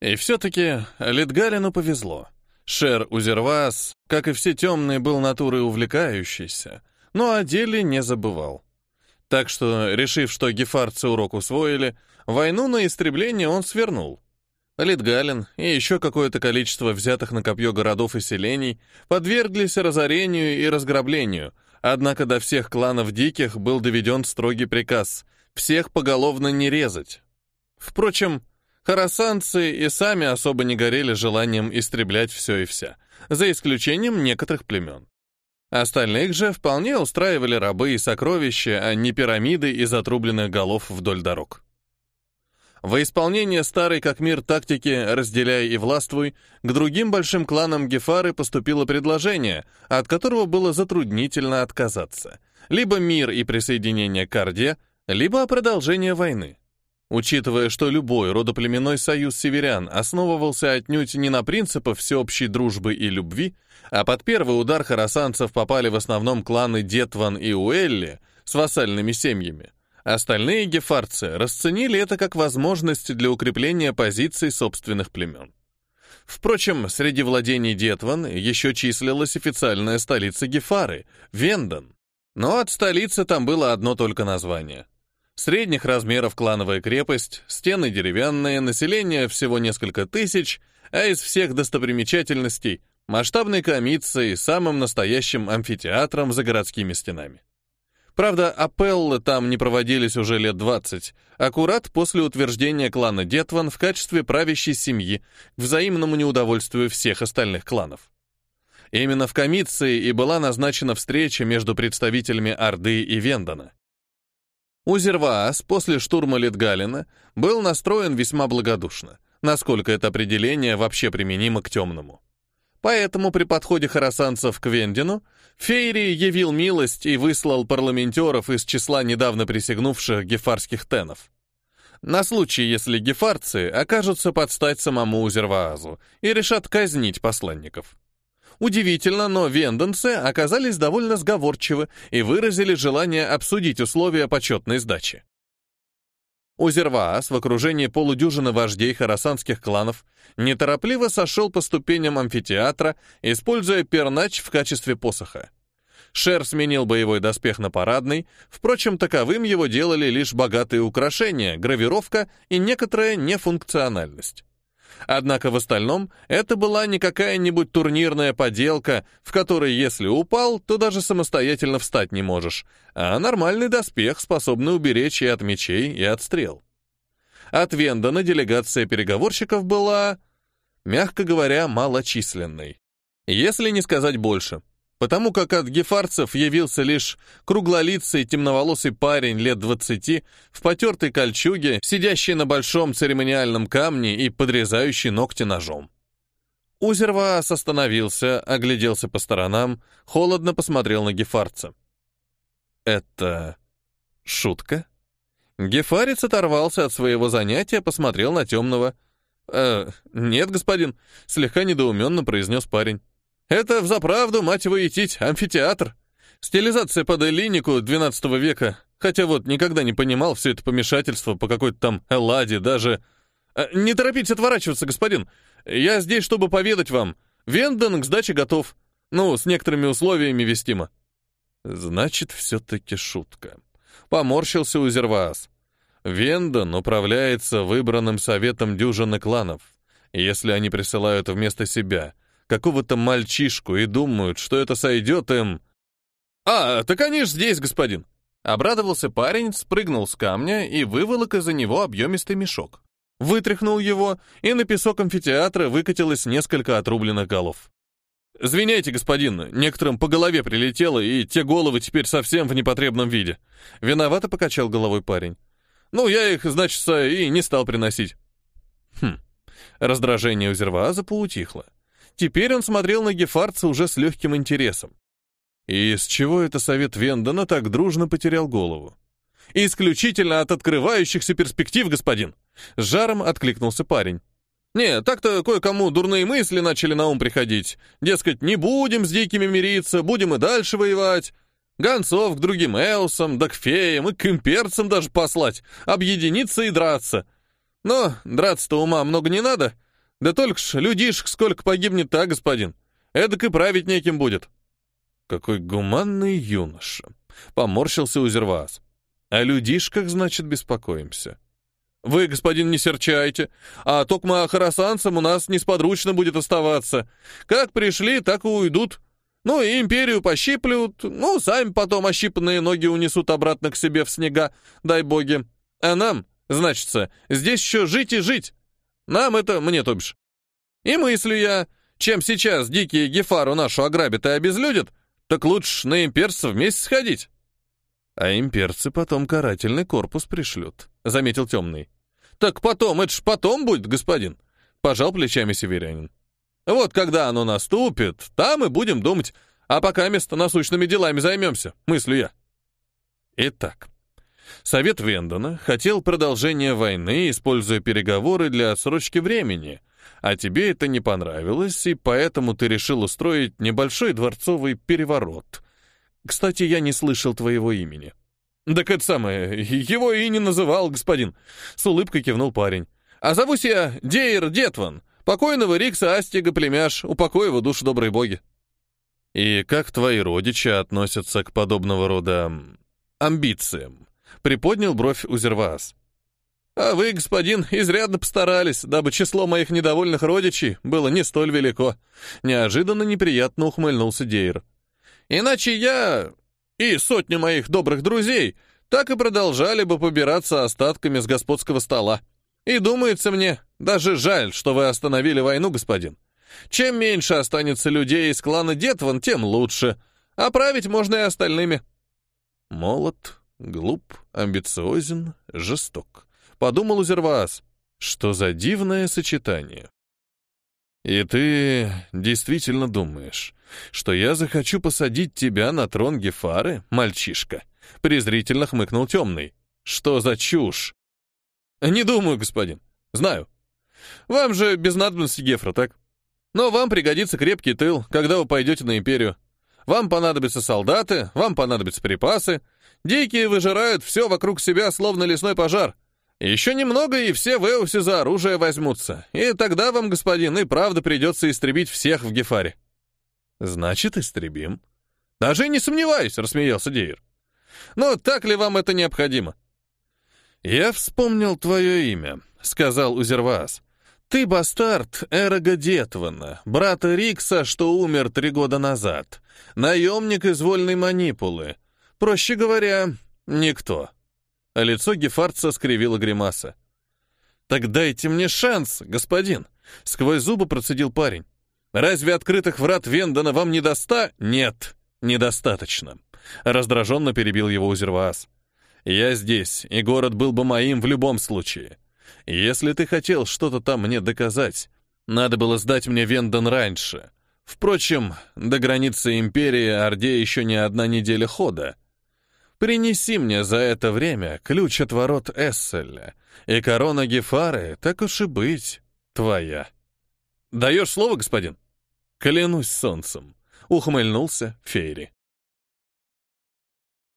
И все-таки Литгалину повезло. Шер Узервас, как и все темные, был натурой увлекающийся, но о деле не забывал. Так что, решив, что гефарцы урок усвоили, войну на истребление он свернул. Литгалин и еще какое-то количество взятых на копье городов и селений подверглись разорению и разграблению, однако до всех кланов диких был доведен строгий приказ всех поголовно не резать. Впрочем, Харасанцы и сами особо не горели желанием истреблять все и вся, за исключением некоторых племен. Остальных же вполне устраивали рабы и сокровища, а не пирамиды из отрубленных голов вдоль дорог. Во исполнение старой как мир тактики «разделяй и властвуй» к другим большим кланам Гефары поступило предложение, от которого было затруднительно отказаться. Либо мир и присоединение к Орде, либо продолжение войны. Учитывая, что любой родоплеменной союз северян основывался отнюдь не на принципах всеобщей дружбы и любви, а под первый удар харасанцев попали в основном кланы Детван и Уэлли с вассальными семьями, остальные гефарцы расценили это как возможность для укрепления позиций собственных племен. Впрочем, среди владений Детван еще числилась официальная столица Гефары — Вендон, но от столицы там было одно только название — Средних размеров клановая крепость, стены деревянные, население всего несколько тысяч, а из всех достопримечательностей масштабной комицией, самым настоящим амфитеатром за городскими стенами. Правда, апеллы там не проводились уже лет 20, аккурат после утверждения клана Детван в качестве правящей семьи к взаимному неудовольствию всех остальных кланов. Именно в Комиции и была назначена встреча между представителями Орды и Вендона. Узерваас после штурма Литгалина был настроен весьма благодушно, насколько это определение вообще применимо к темному. Поэтому при подходе харасанцев к Вендину Фейри явил милость и выслал парламентеров из числа недавно присягнувших гефарских тенов. На случай, если гефарцы окажутся под стать самому Узерваазу и решат казнить посланников. Удивительно, но вендонцы оказались довольно сговорчивы и выразили желание обсудить условия почетной сдачи. Узерваас в окружении полудюжины вождей харасанских кланов неторопливо сошел по ступеням амфитеатра, используя пернач в качестве посоха. Шер сменил боевой доспех на парадный, впрочем, таковым его делали лишь богатые украшения, гравировка и некоторая нефункциональность. Однако в остальном это была не какая-нибудь турнирная поделка, в которой если упал, то даже самостоятельно встать не можешь, а нормальный доспех, способный уберечь и от мечей, и от стрел. От Вендона делегация переговорщиков была, мягко говоря, малочисленной. Если не сказать больше потому как от гефарцев явился лишь круглолицый темноволосый парень лет двадцати в потертой кольчуге, сидящий на большом церемониальном камне и подрезающий ногти ножом. Узерваас остановился, огляделся по сторонам, холодно посмотрел на гефарца. «Это... шутка?» Гефарец оторвался от своего занятия, посмотрел на темного. «Э, нет, господин», — слегка недоуменно произнес парень. Это взаправду, мать его, идти, амфитеатр. Стилизация под эллинику XII века. Хотя вот никогда не понимал все это помешательство по какой-то там Элладе, даже... А, не торопитесь отворачиваться, господин. Я здесь, чтобы поведать вам. Венден к сдаче готов. Ну, с некоторыми условиями вестимо. Значит, все-таки шутка. Поморщился Узерваас. Вендон управляется выбранным советом дюжины кланов. Если они присылают вместо себя какого-то мальчишку и думают, что это сойдет им. «А, так они ж здесь, господин!» Обрадовался парень, спрыгнул с камня и выволок из-за него объемистый мешок. Вытряхнул его, и на песок амфитеатра выкатилось несколько отрубленных голов. «Извиняйте, господин, некоторым по голове прилетело, и те головы теперь совсем в непотребном виде». Виновато покачал головой парень. «Ну, я их, значит, и не стал приносить». Хм. Раздражение у Зервааза поутихло. Теперь он смотрел на гефарца уже с легким интересом. И с чего это совет Вендона так дружно потерял голову? «Исключительно от открывающихся перспектив, господин!» С жаром откликнулся парень. «Не, так-то кое-кому дурные мысли начали на ум приходить. Дескать, не будем с дикими мириться, будем и дальше воевать. Гонцов к другим элсам, да к феям и к имперцам даже послать, объединиться и драться. Но драться-то ума много не надо, Да только ж людишек сколько погибнет, а, господин? Эдак и править неким будет. Какой гуманный юноша. Поморщился Узервас. О людишках, значит, беспокоимся. Вы, господин, не серчайте, а токма харасанцам у нас несподручно будет оставаться. Как пришли, так и уйдут. Ну, и империю пощиплют, ну, сами потом ощипанные ноги унесут обратно к себе в снега, дай боги. А нам, значится, здесь еще жить и жить. Нам это, мне то бишь. И мыслю я, чем сейчас дикие Гефару нашу ограбят и обезлюдят, так лучше на имперцев вместе сходить. А имперцы потом карательный корпус пришлют, заметил темный. Так потом, это ж потом будет, господин, пожал плечами северянин. Вот когда оно наступит, там и будем думать, а пока место насущными делами займемся, мыслю я. Итак, Совет Вендона хотел продолжения войны, используя переговоры для отсрочки времени, а тебе это не понравилось, и поэтому ты решил устроить небольшой дворцовый переворот. Кстати, я не слышал твоего имени. Так это самое, его и не называл, господин. С улыбкой кивнул парень. А зовусь я Дейр Детван, покойного Рикса Астига племяш, упокой его душу доброй боги. И как твои родичи относятся к подобного рода амбициям? Приподнял бровь Узерваас. А вы, господин, изрядно постарались, дабы число моих недовольных родичей было не столь велико. Неожиданно неприятно ухмыльнулся Дейр. Иначе я и сотни моих добрых друзей так и продолжали бы побираться остатками с господского стола. И думается мне, даже жаль, что вы остановили войну, господин. Чем меньше останется людей из клана Детван, тем лучше. А править можно и остальными. Молод, глуп, амбициозен, жесток подумал Узерваас. Что за дивное сочетание. И ты действительно думаешь, что я захочу посадить тебя на трон Гефары, мальчишка? Презрительно хмыкнул темный. Что за чушь? Не думаю, господин. Знаю. Вам же без надобности Гефра, так? Но вам пригодится крепкий тыл, когда вы пойдете на империю. Вам понадобятся солдаты, вам понадобятся припасы. Дикие выжирают все вокруг себя, словно лесной пожар. Еще немного, и все в Эусе за оружие возьмутся. И тогда вам, господин, и правда придется истребить всех в Гефаре. Значит, истребим. Даже не сомневаюсь, рассмеялся Дейр. Но так ли вам это необходимо? Я вспомнил твое имя, сказал Узервас. Ты бастард Эрога Детвана, брата Рикса, что умер три года назад, наемник из вольной манипулы. Проще говоря, никто а лицо Гефарца скривило гримаса. «Так дайте мне шанс, господин!» — сквозь зубы процедил парень. «Разве открытых врат Вендона вам не доста?» «Нет, недостаточно», — раздраженно перебил его Узерваас. «Я здесь, и город был бы моим в любом случае. Если ты хотел что-то там мне доказать, надо было сдать мне Вендон раньше. Впрочем, до границы Империи Орде еще не одна неделя хода». Принеси мне за это время ключ от ворот Эсселя, и корона Гефары, так уж и быть, твоя. Даешь слово, господин? Клянусь солнцем, ухмыльнулся Фейри.